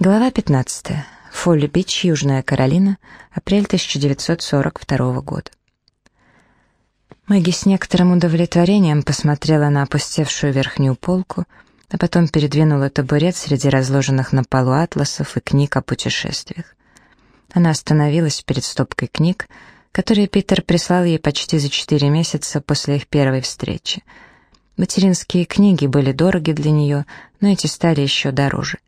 Глава 15. Фолли-Бич, Южная Каролина, апрель 1942 года. Мэгги с некоторым удовлетворением посмотрела на опустевшую верхнюю полку, а потом передвинула табурет среди разложенных на полу атласов и книг о путешествиях. Она остановилась перед стопкой книг, которые Питер прислал ей почти за четыре месяца после их первой встречи. Материнские книги были дороги для нее, но эти стали еще дороже.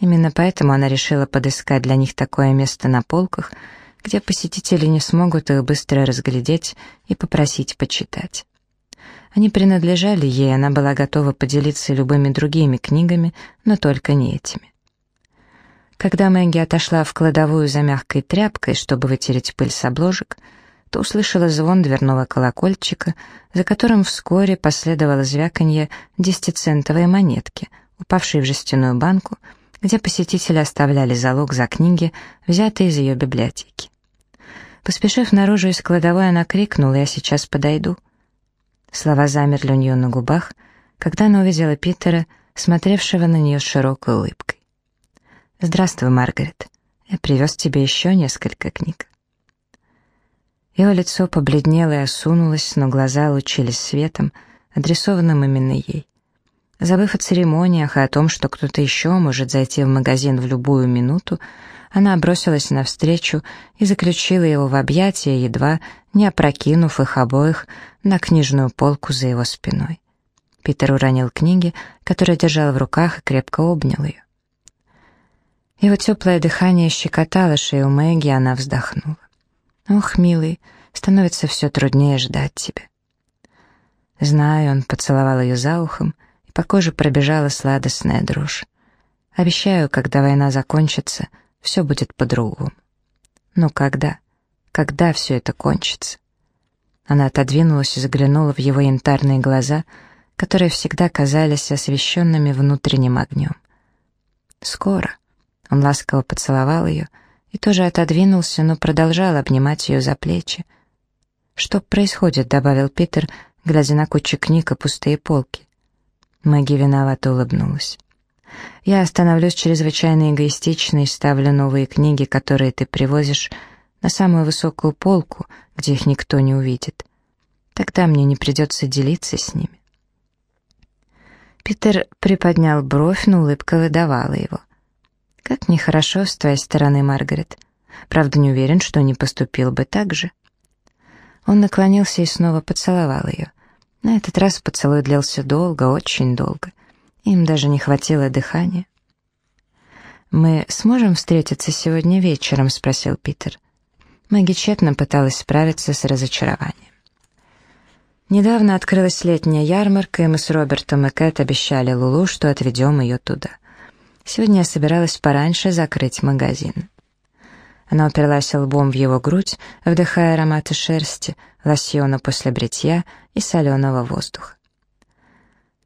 Именно поэтому она решила подыскать для них такое место на полках, где посетители не смогут их быстро разглядеть и попросить почитать. Они принадлежали ей, она была готова поделиться любыми другими книгами, но только не этими. Когда Мэгги отошла в кладовую за мягкой тряпкой, чтобы вытереть пыль с обложек, то услышала звон дверного колокольчика, за которым вскоре последовало звяканье десятицентовой монетки, упавшей в жестяную банку, где посетители оставляли залог за книги, взятые из ее библиотеки. Поспешив наружу из кладовой, она крикнула «Я сейчас подойду». Слова замерли у нее на губах, когда она увидела Питера, смотревшего на нее с широкой улыбкой. «Здравствуй, Маргарет. Я привез тебе еще несколько книг». Его лицо побледнело и осунулось, но глаза лучились светом, адресованным именно ей. Забыв о церемониях и о том, что кто-то еще может зайти в магазин в любую минуту, она бросилась навстречу и заключила его в объятия, едва не опрокинув их обоих на книжную полку за его спиной. Питер уронил книги, которые держал в руках, и крепко обнял ее. Его теплое дыхание щекотало шею Мэгги, она вздохнула. «Ох, милый, становится все труднее ждать тебя». Знаю, он поцеловал ее за ухом, по коже пробежала сладостная дрожь. Обещаю, когда война закончится, все будет по-другому. Но когда? Когда все это кончится? Она отодвинулась и заглянула в его янтарные глаза, которые всегда казались освещенными внутренним огнем. Скоро. Он ласково поцеловал ее и тоже отодвинулся, но продолжал обнимать ее за плечи. «Что происходит?» — добавил Питер, глядя на кучу книг и пустые полки. Мэгги виновато улыбнулась. «Я становлюсь чрезвычайно эгоистичной и ставлю новые книги, которые ты привозишь, на самую высокую полку, где их никто не увидит. Тогда мне не придется делиться с ними». Питер приподнял бровь, но улыбка выдавала его. «Как нехорошо с твоей стороны, Маргарет. Правда, не уверен, что не поступил бы так же». Он наклонился и снова поцеловал ее. На этот раз поцелуй длился долго, очень долго. Им даже не хватило дыхания. «Мы сможем встретиться сегодня вечером?» — спросил Питер. Мэгги тщетно пыталась справиться с разочарованием. Недавно открылась летняя ярмарка, и мы с Робертом и Кэт обещали Лулу, что отведем ее туда. Сегодня я собиралась пораньше закрыть магазин. Она уперлась лбом в его грудь, вдыхая ароматы шерсти, лосьона после бритья и соленого воздуха.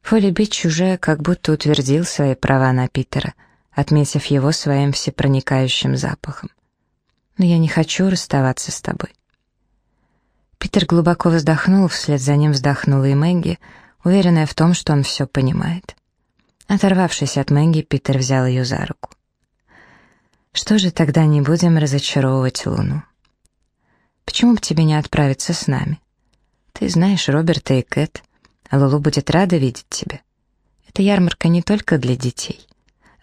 Фолли Бич уже как будто утвердил свои права на Питера, отметив его своим всепроникающим запахом. «Но я не хочу расставаться с тобой». Питер глубоко вздохнул, вслед за ним вздохнула и Мэгги, уверенная в том, что он все понимает. Оторвавшись от Мэгги, Питер взял ее за руку. Что же тогда не будем разочаровывать Луну? Почему бы тебе не отправиться с нами? Ты знаешь Роберта и Кэт, а Лулу будет рада видеть тебя. Эта ярмарка не только для детей.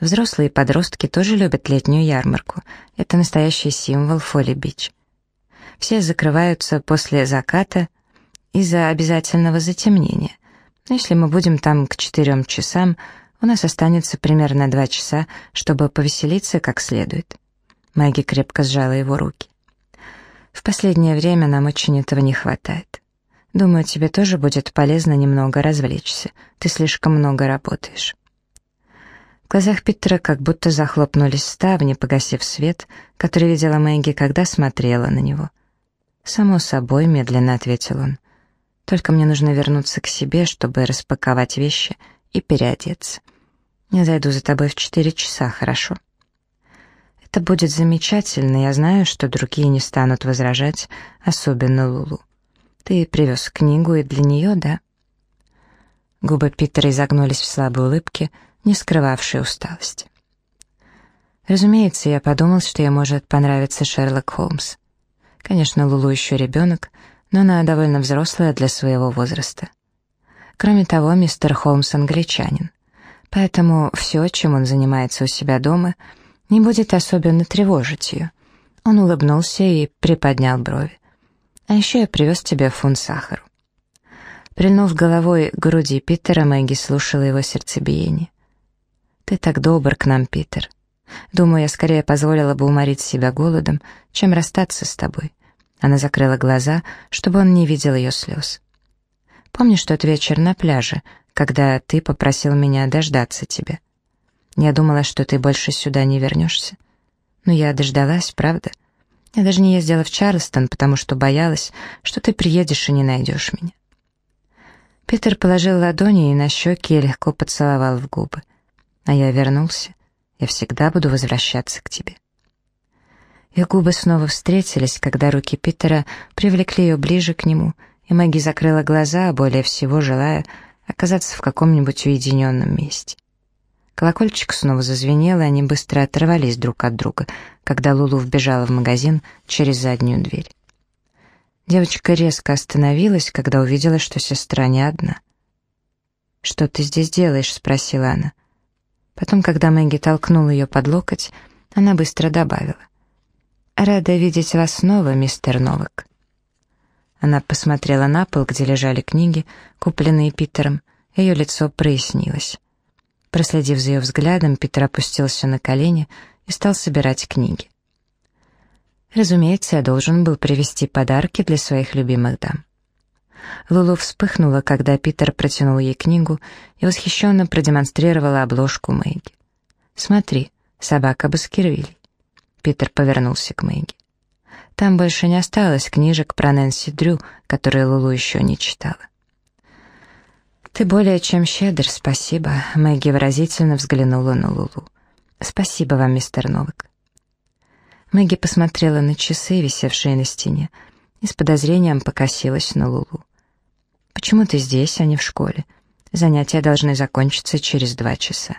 Взрослые и подростки тоже любят летнюю ярмарку. Это настоящий символ Фолли-Бич. Все закрываются после заката из-за обязательного затемнения. Но если мы будем там к четырем часам, у нас останется примерно два часа, чтобы повеселиться как следует. Мэгги крепко сжала его руки. В последнее время нам очень этого не хватает. Думаю, тебе тоже будет полезно немного развлечься. Ты слишком много работаешь. В глазах Питера как будто захлопнулись ставни, погасив свет, который видела Мэгги, когда смотрела на него. «Само собой», — медленно ответил он. «Только мне нужно вернуться к себе, чтобы распаковать вещи и переодеться. Я зайду за тобой в четыре часа, хорошо? Это будет замечательно, я знаю, что другие не станут возражать, особенно Лулу. Ты привез книгу и для нее, да? Губы Питера изогнулись в слабой улыбке, не скрывавшей усталости. Разумеется, я подумал, что ей может понравиться Шерлок Холмс. Конечно, Лулу еще ребенок, но она довольно взрослая для своего возраста. Кроме того, мистер Холмс англичанин. Поэтому все, чем он занимается у себя дома, не будет особенно тревожить ее. Он улыбнулся и приподнял брови. «А еще я привез тебе фунт сахару». Прильнув головой к груди Питера, Мэгги слушала его сердцебиение. «Ты так добр к нам, Питер. Думаю, я скорее позволила бы уморить себя голодом, чем расстаться с тобой». Она закрыла глаза, чтобы он не видел ее слез. «Помнишь тот вечер на пляже, когда ты попросил меня дождаться тебя? Я думала, что ты больше сюда не вернешься. Но я дождалась, правда? Я даже не ездила в Чарльстон, потому что боялась, что ты приедешь и не найдешь меня». Питер положил ладони ей на щеки и легко поцеловал в губы. А я вернулся. Я всегда буду возвращаться к тебе. Их губы снова встретились, когда руки Питера привлекли ее ближе к нему, и Мэгги закрыла глаза, более всего желая оказаться в каком-нибудь уединенном месте. Колокольчик снова зазвенел, и они быстро оторвались друг от друга, когда Лулу вбежала в магазин через заднюю дверь. Девочка резко остановилась, когда увидела, что сестра не одна. «Что ты здесь делаешь?» — спросила она. Потом, когда Мэгги толкнула ее под локоть, она быстро добавила. «Рада видеть вас снова, мистер Новак». Она посмотрела на пол, где лежали книги, купленные Питером, ее лицо прояснилось. Проследив за ее взглядом, Питер опустился на колени и стал собирать книги. Разумеется, я должен был привезти подарки для своих любимых дам. Лулу вспыхнула, когда Питер протянул ей книгу и восхищенно продемонстрировала обложку Мэгги. «Смотри, собака Баскервилей». Питер повернулся к Мэгги. Там больше не осталось книжек про Нэнси Дрю, которые Лулу еще не читала. «Ты более чем щедр, спасибо», — Мэгги выразительно взглянула на Лулу. «Спасибо вам, мистер Новак». Мэгги посмотрела на часы, висевшие на стене, и с подозрением покосилась на Лулу. «Почему ты здесь, а не в школе? Занятия должны закончиться через два часа».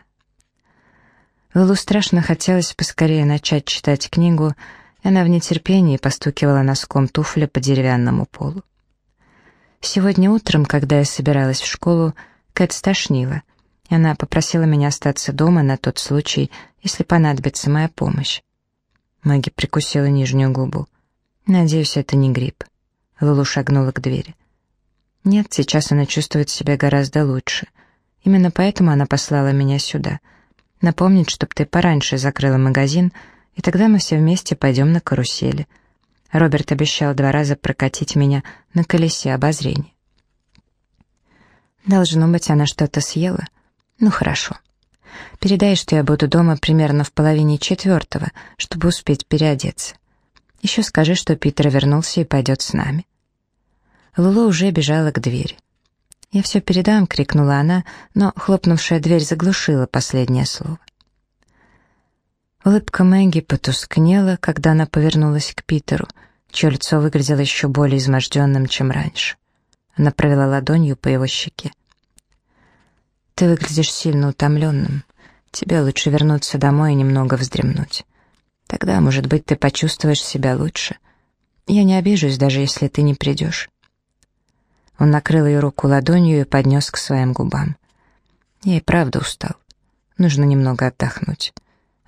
Лулу страшно хотелось поскорее начать читать книгу, и она в нетерпении постукивала носком туфля по деревянному полу. Сегодня утром, когда я собиралась в школу, Кэт стошнила, и она попросила меня остаться дома на тот случай, если понадобится моя помощь. Маги прикусила нижнюю губу. «Надеюсь, это не грипп». Лулу шагнула к двери. Нет, сейчас она чувствует себя гораздо лучше. Именно поэтому она послала меня сюда. Напомнить, чтоб ты пораньше закрыла магазин, и тогда мы все вместе пойдем на карусели. Роберт обещал два раза прокатить меня на колесе обозрения. Должно быть, она что-то съела. Ну, хорошо. Передай, что я буду дома примерно в половине четвертого, чтобы успеть переодеться. Еще скажи, что Питер вернулся и пойдет с нами. Лулу уже бежала к двери. «Я все передам», — крикнула она, но хлопнувшая дверь заглушила последнее слово. Улыбка Мэгги потускнела, когда она повернулась к Питеру, чье лицо выглядело еще более изможденным, чем раньше. Она провела ладонью по его щеке. «Ты выглядишь сильно утомленным. Тебе лучше вернуться домой и немного вздремнуть. Тогда, может быть, ты почувствуешь себя лучше. Я не обижусь, даже если ты не придешь». Он накрыл ее руку ладонью и поднес к своим губам. «Я и правда устал. Нужно немного отдохнуть.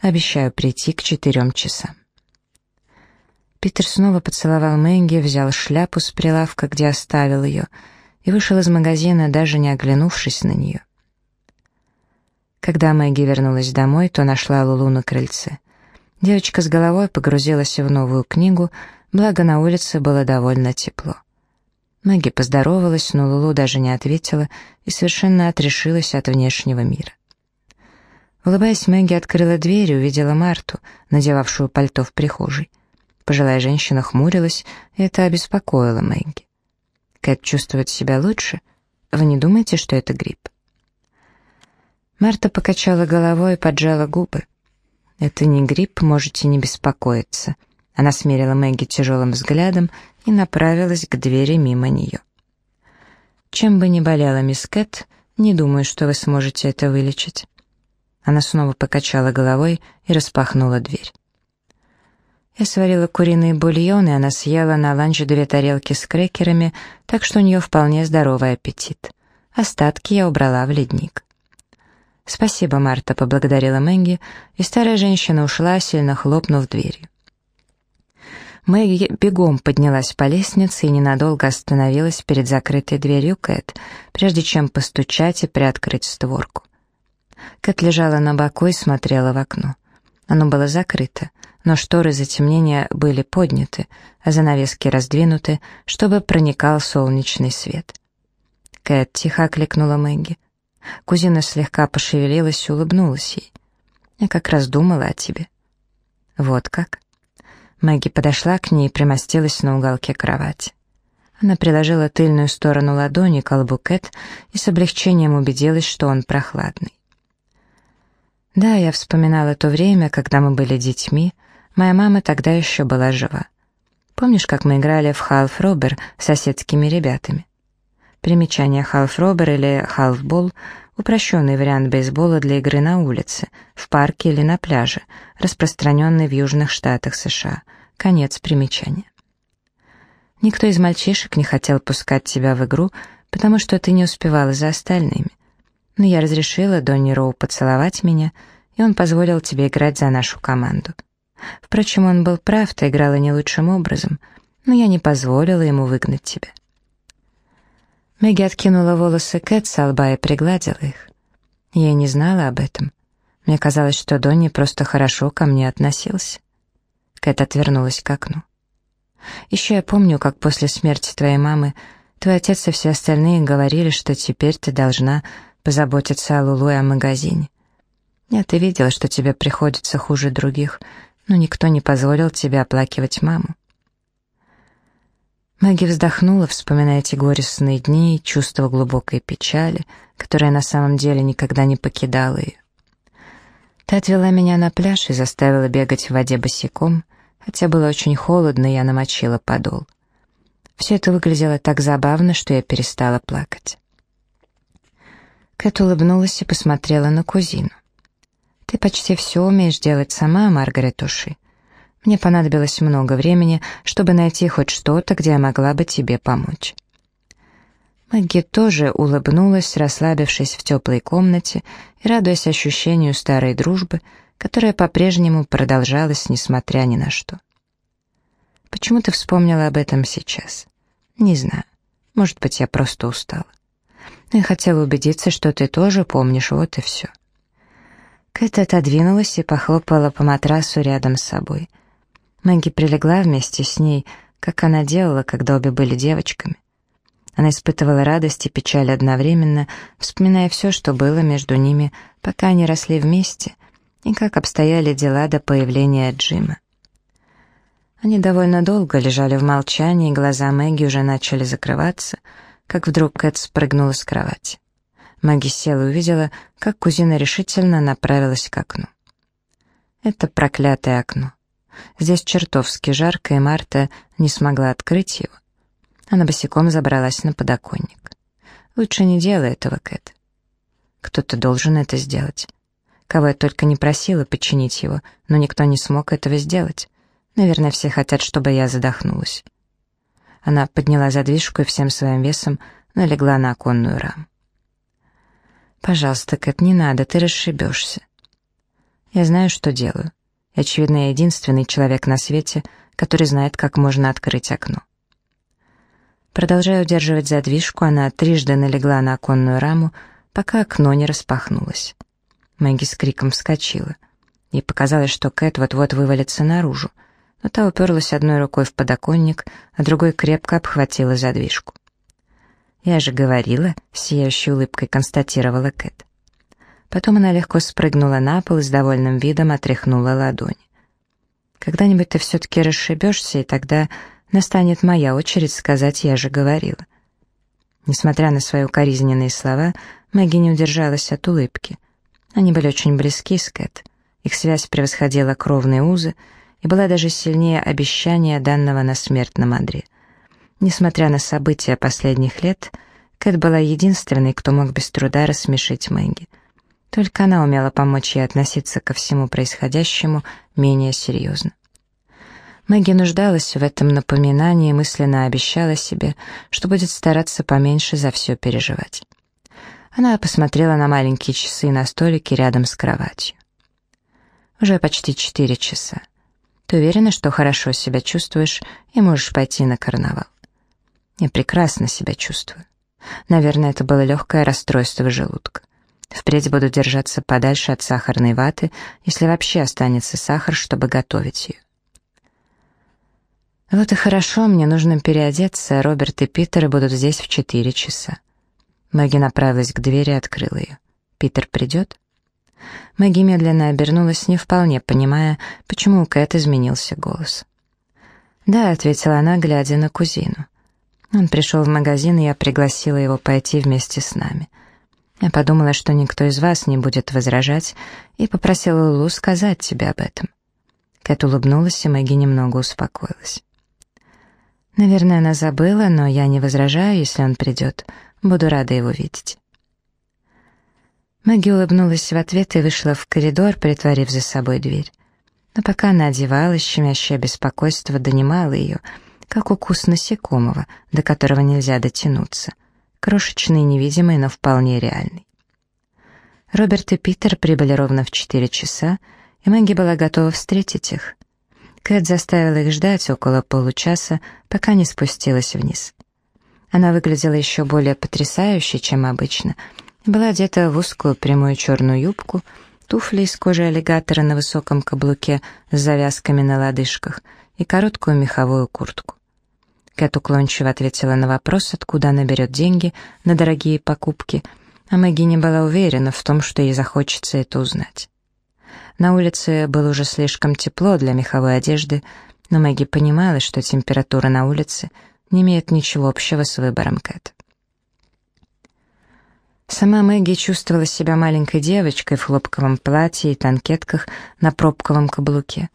Обещаю прийти к четырем часам». Питер снова поцеловал Мэнги, взял шляпу с прилавка, где оставил ее, и вышел из магазина, даже не оглянувшись на нее. Когда Мэгги вернулась домой, то нашла Лулу на крыльце. Девочка с головой погрузилась в новую книгу, благо на улице было довольно тепло. Мэгги поздоровалась, но Лулу даже не ответила и совершенно отрешилась от внешнего мира. Улыбаясь, Мэгги открыла дверь и увидела Марту, надевавшую пальто в прихожей. Пожилая женщина хмурилась, и это обеспокоило Мэгги. «Кэт чувствует себя лучше? Вы не думаете, что это грипп?» Марта покачала головой и поджала губы. «Это не грипп, можете не беспокоиться». Она смерила Мэгги тяжелым взглядом и направилась к двери мимо нее. «Чем бы ни болела мисс Кэт, не думаю, что вы сможете это вылечить». Она снова покачала головой и распахнула дверь. Я сварила куриный бульон, и она съела на ланч две тарелки с крекерами, так что у нее вполне здоровый аппетит. Остатки я убрала в ледник. «Спасибо, Марта», — поблагодарила Мэгги, и старая женщина ушла, сильно хлопнув дверью. Мэгги бегом поднялась по лестнице и ненадолго остановилась перед закрытой дверью Кэт, прежде чем постучать и приоткрыть створку. Кэт лежала на боку и смотрела в окно. Оно было закрыто, но шторы затемнения были подняты, а занавески раздвинуты, чтобы проникал солнечный свет. «Кэт», — тихо окликнула Мэгги. Кузина слегка пошевелилась и улыбнулась ей. «Я как раз думала о тебе». «Вот как?» Мэгги подошла к ней и примостилась на уголке кровати. Она приложила тыльную сторону ладони к лбу Кэт и с облегчением убедилась, что он прохладный. Да, я вспоминала то время, когда мы были детьми, моя мама тогда еще была жива. Помнишь, как мы играли в халф-робер с соседскими ребятами? Примечание халф-робер или халфбол — упрощенный вариант бейсбола для игры на улице, в парке или на пляже, распространенный в Южных Штатах США. Конец примечания. Никто из мальчишек не хотел пускать тебя в игру, потому что ты не успевала за остальными но я разрешила Донни Роу поцеловать меня, и он позволил тебе играть за нашу команду. Впрочем, он был прав, ты играла не лучшим образом, но я не позволила ему выгнать тебя. Мэгги откинула волосы Кэт с лба и пригладила их. Я не знала об этом. Мне казалось, что Донни просто хорошо ко мне относился. Кэт отвернулась к окну. Еще я помню, как после смерти твоей мамы твой отец и все остальные говорили, что теперь ты должна позаботиться о Лулу и о магазине. Я ты видела, что тебе приходится хуже других, но никто не позволил тебе оплакивать маму. Мэгги вздохнула, вспоминая эти горестные дни и чувство глубокой печали, которая на самом деле никогда не покидала ее. Ты отвела меня на пляж и заставила бегать в воде босиком, хотя было очень холодно, и я намочила подол. Все это выглядело так забавно, что я перестала плакать. Кэт улыбнулась и посмотрела на кузину. «Ты почти все умеешь делать сама, Маргарет Уши. Мне понадобилось много времени, чтобы найти хоть что-то, где я могла бы тебе помочь». Мэгги тоже улыбнулась, расслабившись в теплой комнате и радуясь ощущению старой дружбы, которая по-прежнему продолжалась, несмотря ни на что. «Почему ты вспомнила об этом сейчас?» «Не знаю. Может быть, я просто устала». Я хотела убедиться, что ты тоже помнишь, вот и все. Кэт отодвинулась и похлопала по матрасу рядом с собой. Мэгги прилегла вместе с ней, как она делала, когда обе были девочками. Она испытывала радость и печаль одновременно, вспоминая все, что было между ними, пока они росли вместе, и как обстояли дела до появления Джима. Они довольно долго лежали в молчании, и глаза Мэгги уже начали закрываться — как вдруг Кэт спрыгнула с кровати. Маги села и увидела, как кузина решительно направилась к окну. Это проклятое окно. Здесь чертовски жарко, и Марта не смогла открыть его. Она босиком забралась на подоконник. «Лучше не делай этого, Кэт. Кто-то должен это сделать. Кого я только не просила починить его, но никто не смог этого сделать. Наверное, все хотят, чтобы я задохнулась. Она подняла задвижку и всем своим весом налегла на оконную раму. «Пожалуйста, Кэт, не надо, ты расшибешься». «Я знаю, что делаю. И, очевидно, я единственный человек на свете, который знает, как можно открыть окно». Продолжая удерживать задвижку, она трижды налегла на оконную раму, пока окно не распахнулось. Мэгги с криком вскочила. Ей показалось, что Кэт вот-вот вывалится наружу — но та уперлась одной рукой в подоконник, а другой крепко обхватила задвижку. «Я же говорила», — сияющей улыбкой констатировала Кэт. Потом она легко спрыгнула на пол и с довольным видом отряхнула ладонь. «Когда-нибудь ты все-таки расшибешься, и тогда настанет моя очередь сказать «я же говорила». Несмотря на свои укоризненные слова, Мэгги не удержалась от улыбки. Они были очень близки с Кэт. Их связь превосходила кровные узы, и была даже сильнее обещания данного на смертном одре. Несмотря на события последних лет, Кэт была единственной, кто мог без труда рассмешить Мэгги. Только она умела помочь ей относиться ко всему происходящему менее серьезно. Мэгги нуждалась в этом напоминании и мысленно обещала себе, что будет стараться поменьше за все переживать. Она посмотрела на маленькие часы на столике рядом с кроватью. Уже почти четыре часа. Ты уверена, что хорошо себя чувствуешь и можешь пойти на карнавал? Я прекрасно себя чувствую. Наверное, это было легкое расстройство желудка. Впредь буду держаться подальше от сахарной ваты, если вообще останется сахар, чтобы готовить ее. Вот и хорошо, мне нужно переодеться, Роберт и Питер будут здесь в четыре часа. Мэгги направилась к двери и открыла ее. «Питер придет?» Мэгги медленно обернулась, не вполне понимая, почему у Кэт изменился голос. «Да», — ответила она, глядя на кузину. Он пришел в магазин, и я пригласила его пойти вместе с нами. Я подумала, что никто из вас не будет возражать, и попросила Лулу сказать тебе об этом. Кэт улыбнулась, и Мэгги немного успокоилась. Наверное, она забыла, но я не возражаю, если он придет. Буду рада его видеть. Мэгги улыбнулась в ответ и вышла в коридор, притворив за собой дверь. Но пока она одевалась, щемящее беспокойство донимало ее, как укус насекомого, до которого нельзя дотянуться. Крошечный, невидимый, но вполне реальный. Роберт и Питер прибыли ровно в четыре часа, и Мэгги была готова встретить их. Кэт заставила их ждать около получаса, пока не спустилась вниз. Она выглядела еще более потрясающе, чем обычно, была одета в узкую прямую черную юбку, туфли из кожи аллигатора на высоком каблуке с завязками на лодыжках и короткую меховую куртку. Кэт уклончиво ответила на вопрос, откуда она берет деньги на дорогие покупки, а Мэгги не была уверена в том, что ей захочется это узнать. На улице было уже слишком тепло для меховой одежды, но Мэгги понимала, что температура на улице не имеет ничего общего с выбором Кэт. Сама Мэгги чувствовала себя маленькой девочкой в хлопковом платье и танкетках на пробковом каблуке.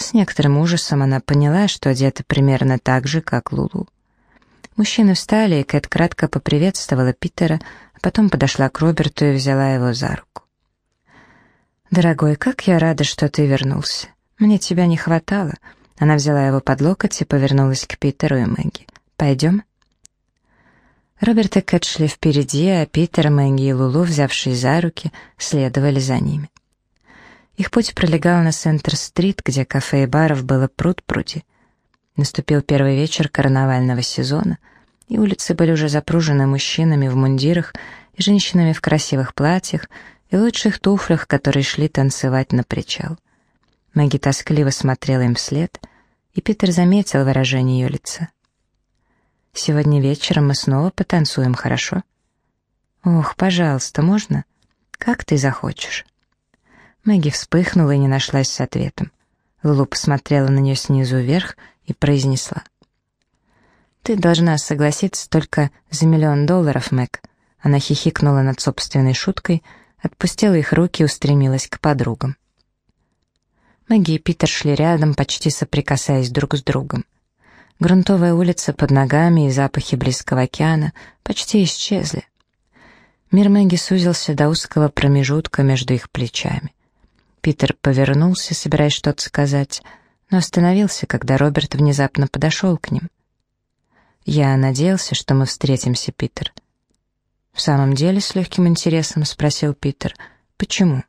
С некоторым ужасом она поняла, что одета примерно так же, как Лулу. Мужчины встали, и Кэт кратко поприветствовала Питера, а потом подошла к Роберту и взяла его за руку. «Дорогой, как я рада, что ты вернулся. Мне тебя не хватало». Она взяла его под локоть и повернулась к Питеру и Мэгги. «Пойдем?» Роберт и Кэт шли впереди, а Питер, Мэгги и Лулу, взявшись за руки, следовали за ними. Их путь пролегал на Центр-стрит, где кафе и баров было пруд-пруди. Наступил первый вечер карнавального сезона, и улицы были уже запружены мужчинами в мундирах и женщинами в красивых платьях, и лучших туфлях, которые шли танцевать на причал. Мэгги тоскливо смотрела им вслед, и Питер заметил выражение ее лица. «Сегодня вечером мы снова потанцуем, хорошо?» «Ох, пожалуйста, можно? Как ты захочешь?» Мэгги вспыхнула и не нашлась с ответом. Лулу посмотрела на нее снизу вверх и произнесла. «Ты должна согласиться только за миллион долларов, Мэг». Она хихикнула над собственной шуткой — отпустила их руки и устремилась к подругам. Мэгги и Питер шли рядом, почти соприкасаясь друг с другом. Грунтовая улица под ногами и запахи близкого океана почти исчезли. Мир Мэгги сузился до узкого промежутка между их плечами. Питер повернулся, собираясь что-то сказать, но остановился, когда Роберт внезапно подошел к ним. «Я надеялся, что мы встретимся, Питер», «В самом деле?» — с легким интересом спросил Питер. «Почему?»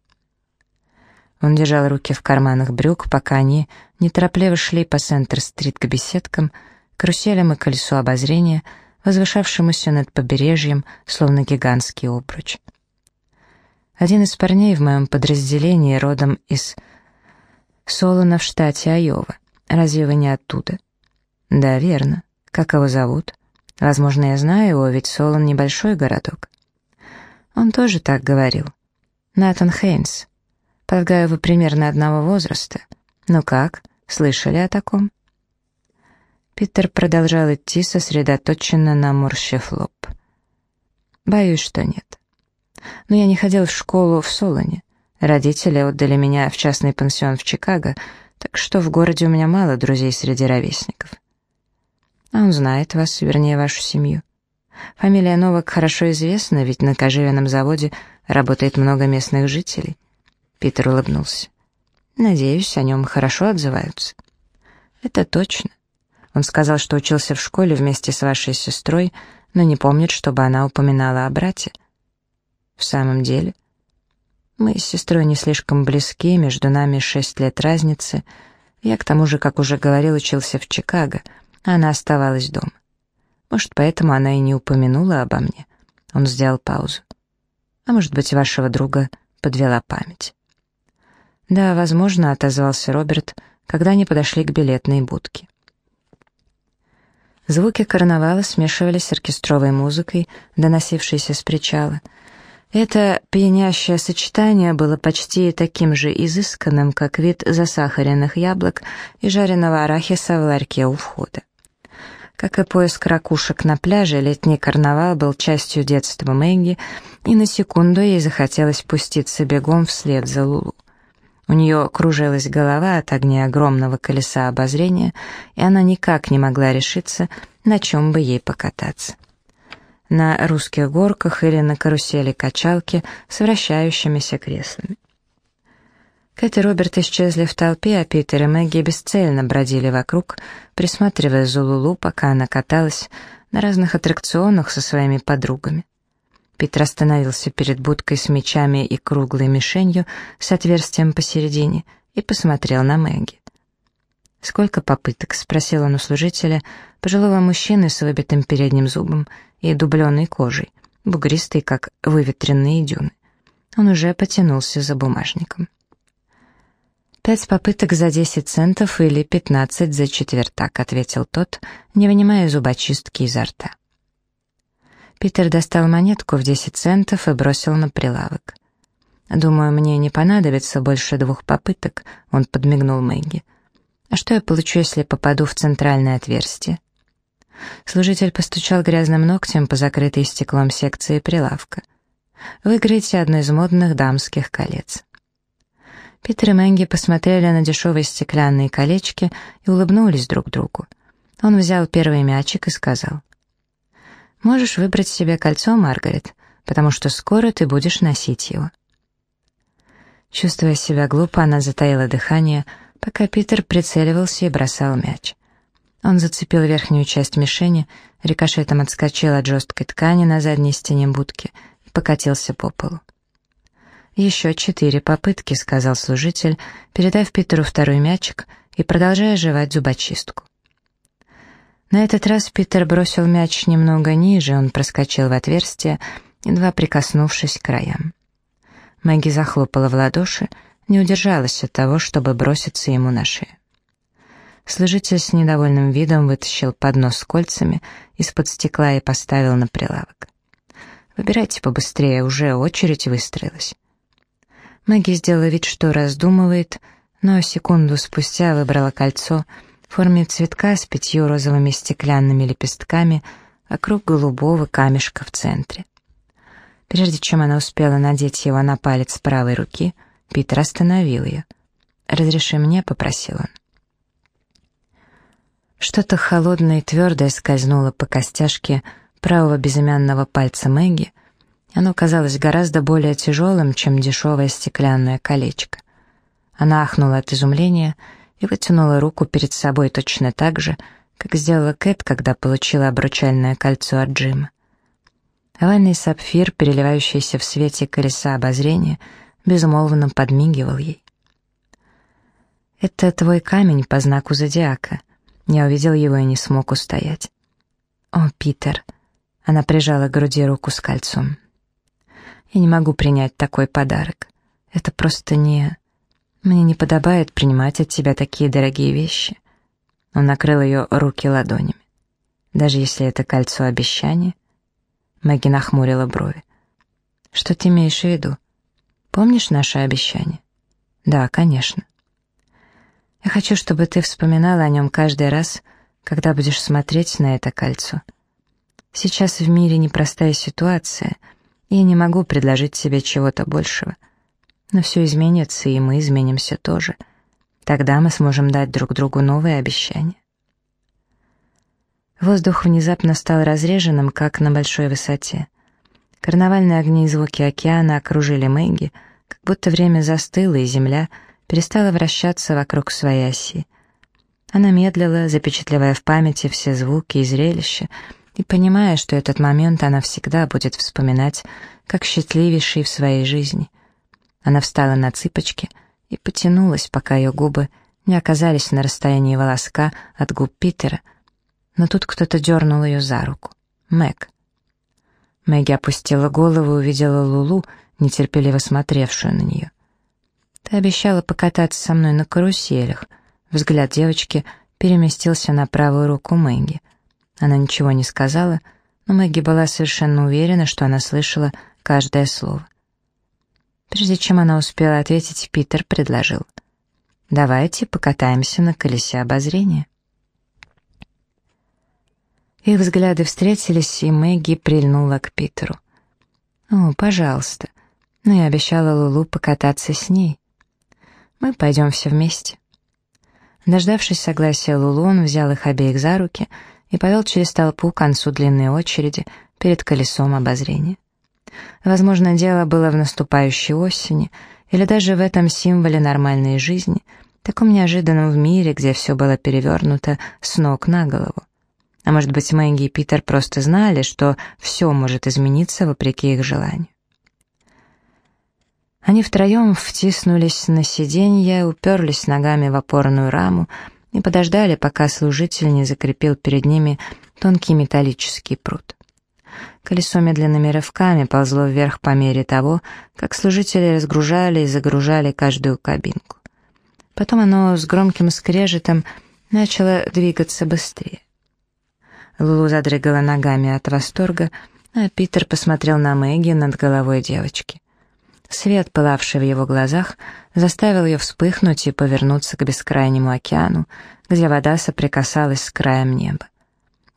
Он держал руки в карманах брюк, пока они неторопливо шли по Центр-стрит к беседкам, каруселям и колесу обозрения, возвышавшемуся над побережьем, словно гигантский обруч. Один из парней в моем подразделении родом из Солона в штате Айова. Разве вы не оттуда? Да, верно. Как его зовут? Возможно, я знаю его, ведь Солон небольшой городок. Он тоже так говорил. Натан Хейнс. Полагаю, вы примерно одного возраста. Ну как, слышали о таком? Питер продолжал идти, сосредоточенно наморщив лоб. Боюсь, что нет. Но я не ходил в школу в Солоне. Родители отдали меня в частный пансион в Чикаго, так что в городе у меня мало друзей среди ровесников. А он знает вас, вернее, вашу семью. Фамилия Новак хорошо известна, ведь на кожевенном заводе работает много местных жителей. Питер улыбнулся. Надеюсь, о нем хорошо отзываются. Это точно. Он сказал, что учился в школе вместе с вашей сестрой, но не помнит, чтобы она упоминала о брате. В самом деле, мы с сестрой не слишком близки, между нами шесть лет разницы. Я, к тому же, как уже говорил, учился в Чикаго, а она оставалась дома. Может, поэтому она и не упомянула обо мне. Он сделал паузу. А может быть, вашего друга подвела память. «Да, возможно», — отозвался Роберт, когда они подошли к билетной будке. Звуки карнавала смешивались с оркестровой музыкой, доносившейся с причала. Это пьянящее сочетание было почти таким же изысканным, как вид засахаренных яблок и жареного арахиса в ларьке у входа. Как и поиск ракушек на пляже, летний карнавал был частью детства Мэгги, и на секунду ей захотелось пуститься бегом вслед за Лулу. У нее кружилась голова от огня огромного колеса обозрения, и она никак не могла решиться, на чем бы ей покататься. На русских горках или на карусели-качалке с вращающимися креслами. Кэт и Роберт исчезли в толпе, а Питер и Мэгги бесцельно бродили вокруг, присматривая за Лулу, пока она каталась на разных аттракционах со своими подругами. Питер остановился перед будкой с мечами и круглой мишенью с отверстием посередине и посмотрел на Мэгги. «Сколько попыток?» — спросил он у служителя, пожилого мужчины с выбитым передним зубом и дубленой кожей, бугристый, как выветренные дюны. Он уже потянулся за бумажником. «Пять попыток за десять центов или пятнадцать за четвертак», — ответил тот, не вынимая зубочистки изо рта. Питер достал монетку в 10 центов и бросил на прилавок. «Думаю, мне не понадобится больше двух попыток», — он подмигнул Мэгги. «А что я получу, если попаду в центральное отверстие?» Служитель постучал грязным ногтем по закрытой стеклом секции прилавка. «Выиграете одно из модных дамских колец». Питер и Мэнги посмотрели на дешевые стеклянные колечки и улыбнулись друг другу. Он взял первый мячик и сказал, Можешь выбрать себе кольцо, Маргарет, потому что скоро ты будешь носить его». Чувствуя себя глупо, она затаила дыхание, пока Питер прицеливался и бросал мяч. Он зацепил верхнюю часть мишени, рикошетом отскочил от жесткой ткани на задней стене будки и покатился по полу. «Еще четыре попытки», — сказал служитель, передав Питеру второй мячик и продолжая жевать зубочистку. На этот раз Питер бросил мяч немного ниже, он проскочил в отверстие, едва прикоснувшись к краям. Мэгги захлопала в ладоши, не удержалась от того, чтобы броситься ему на шею. Служитель с недовольным видом вытащил поднос с кольцами из-под стекла и поставил на прилавок. «Выбирайте побыстрее, уже очередь выстроилась». Мэгги сделала вид, что раздумывает, но секунду спустя выбрала кольцо — в форме цветка с пятью розовыми стеклянными лепестками вокруг голубого камешка в центре. Прежде чем она успела надеть его на палец правой руки, Питер остановил ее. «Разреши мне», — попросил он. Что-то холодное и твердое скользнуло по костяшке правого безымянного пальца Мэгги. Оно казалось гораздо более тяжелым, чем дешевое стеклянное колечко. Она ахнула от изумления — и вытянула руку перед собой точно так же, как сделала Кэт, когда получила обручальное кольцо от Джима. Овальный сапфир, переливающийся в свете колеса обозрения, безмолвно подмигивал ей. «Это твой камень по знаку зодиака». Я увидел его и не смог устоять. «О, Питер!» Она прижала к груди руку с кольцом. «Я не могу принять такой подарок. Это просто не...» Мне не подобает принимать от тебя такие дорогие вещи. Он накрыл ее руки ладонями. Даже если это кольцо обещания. Мэгги нахмурила брови. Что ты имеешь в виду? Помнишь наше обещание? Да, конечно. Я хочу, чтобы ты вспоминала о нем каждый раз, когда будешь смотреть на это кольцо. Сейчас в мире непростая ситуация, и я не могу предложить тебе чего-то большего — но все изменится, и мы изменимся тоже. Тогда мы сможем дать друг другу новые обещания. Воздух внезапно стал разреженным, как на большой высоте. Карнавальные огни и звуки океана окружили Мэгги, как будто время застыло, и земля перестала вращаться вокруг своей оси. Она медлила, запечатлевая в памяти все звуки и зрелища, и понимая, что этот момент она всегда будет вспоминать как счастливейший в своей жизни. Она встала на цыпочки и потянулась, пока ее губы не оказались на расстоянии волоска от губ Питера, но тут кто-то дернул ее за руку. Мэг. Мэгги опустила голову и увидела Лулу, нетерпеливо смотревшую на нее. «Ты обещала покататься со мной на каруселях», Взгляд девочки переместился на правую руку Мэгги. Она ничего не сказала, но Мэгги была совершенно уверена, что она слышала каждое слово. Прежде чем она успела ответить, Питер предложил. «Давайте покатаемся на колесе обозрения». Их взгляды встретились, и Мэгги прильнула к Питеру. «О, пожалуйста. Но я обещала Лулу покататься с ней. Мы пойдем все вместе». Дождавшись согласия Лулу, он взял их обеих за руки и повел через толпу к концу длинной очереди перед колесом обозрения. Возможно, дело было в наступающей осени или даже в этом символе нормальной жизни, таком неожиданном в мире, где все было перевернуто с ног на голову. А может быть, Мэгги и Питер просто знали, что все может измениться вопреки их желанию. Они втроем втиснулись на сиденье, уперлись ногами в опорную раму и подождали, пока служитель не закрепил перед ними тонкий металлический пруд. Колесо медленными рывками ползло вверх по мере того, как служители разгружали и загружали каждую кабинку. Потом оно с громким скрежетом начало двигаться быстрее. Лулу задрыгала ногами от восторга, а Питер посмотрел на Мэгги над головой девочки. Свет, пылавший в его глазах, заставил ее вспыхнуть и повернуться к бескрайнему океану, где вода соприкасалась с краем неба.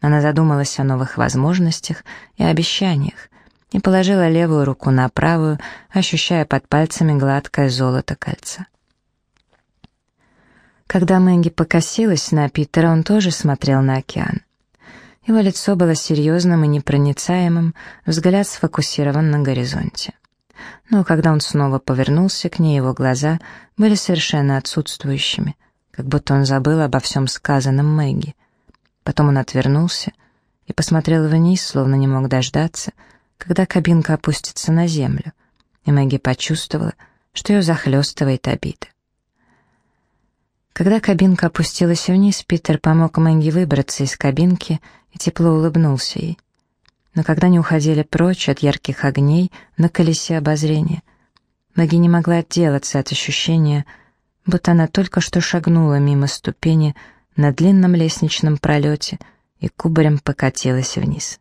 Она задумалась о новых возможностях и обещаниях и положила левую руку на правую, ощущая под пальцами гладкое золото кольца. Когда Мэнги покосилась на Питера, он тоже смотрел на океан. Его лицо было серьезным и непроницаемым, взгляд сфокусирован на горизонте но когда он снова повернулся к ней, его глаза были совершенно отсутствующими, как будто он забыл обо всем сказанном Мэгги. Потом он отвернулся и посмотрел вниз, словно не мог дождаться, когда кабинка опустится на землю, и Мэгги почувствовала, что ее захлестывает обида. Когда кабинка опустилась вниз, Питер помог Мэгги выбраться из кабинки и тепло улыбнулся ей но когда они уходили прочь от ярких огней на колесе обозрения, Маги не могла отделаться от ощущения, будто она только что шагнула мимо ступени на длинном лестничном пролете и кубарем покатилась вниз.